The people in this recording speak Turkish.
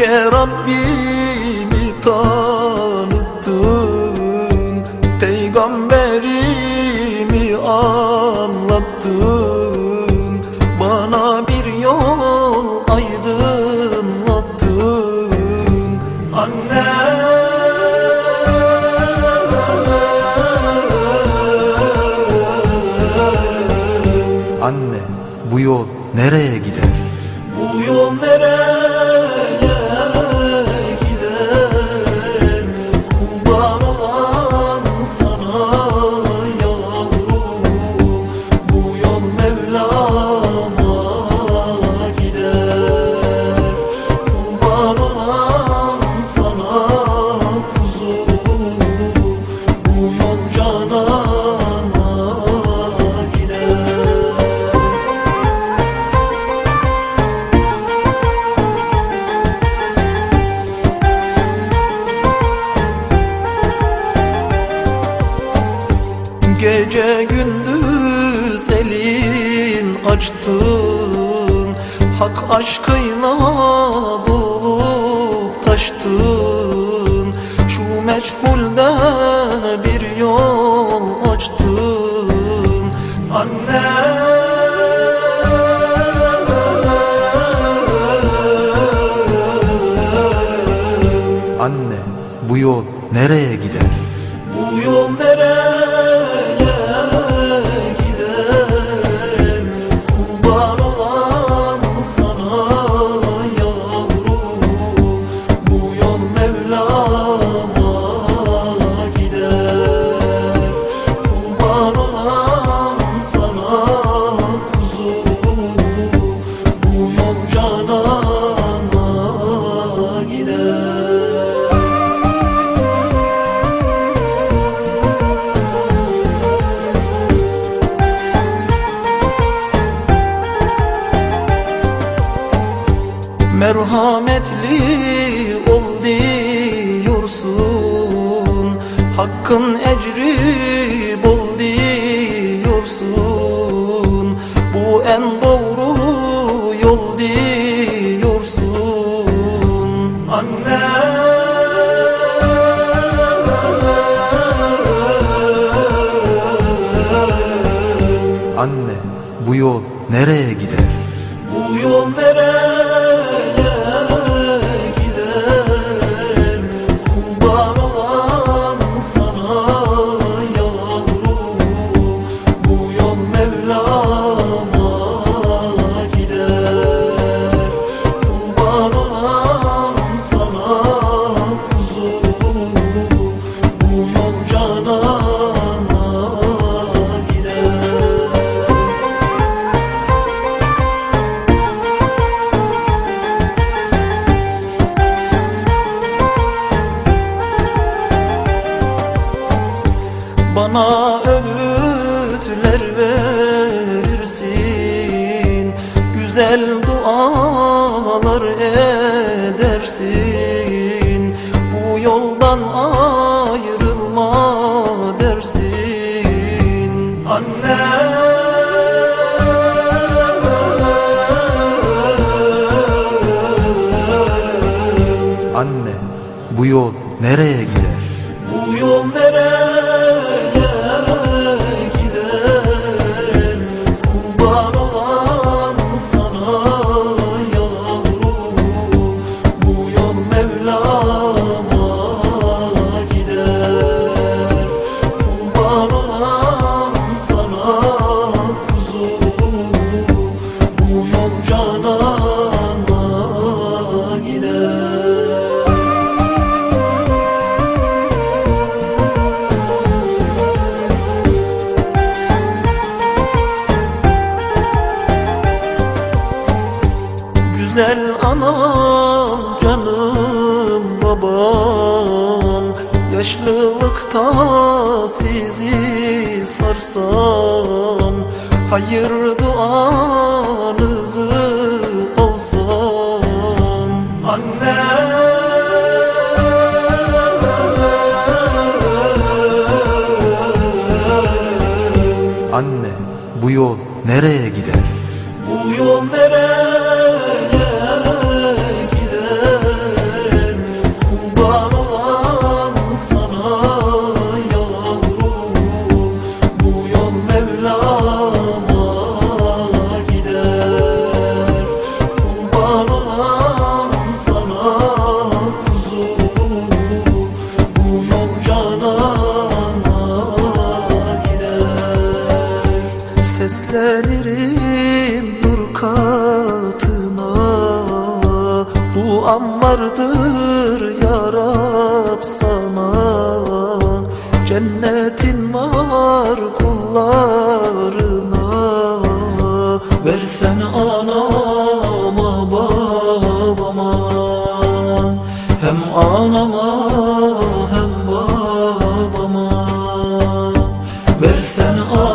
yüce Rabbini tanıttın Peygamberimi anlattın Bana bir yol aydınlattın Annem Anne bu yol nereye gider? Gece gündüz elin açtın. Hak aşkıyla dolup taştın. Şu meçhulde bir yol açtın. Anne. Anne bu yol nereye gider? Merhametli ol diyorsun. Hakkın ecri bol diyorsun. Bu en doğru yol diyorsun. Anne Anne bu yol nereye gider? Bu yol nereye Güzel dualar edersin. Bu yoldan ayrılma dersin. Anne. Anne bu yol nereye gider? Güzel anam, canım babam. Yaşlılıkta sizi sarsam Hayır duanızı alsam Anne! Anne bu yol nereye gider? Yönelirim nur katına Bu an vardır sana. Cennetin var kullarına. Versen anama babama. Hem anama hem babama. Versen anama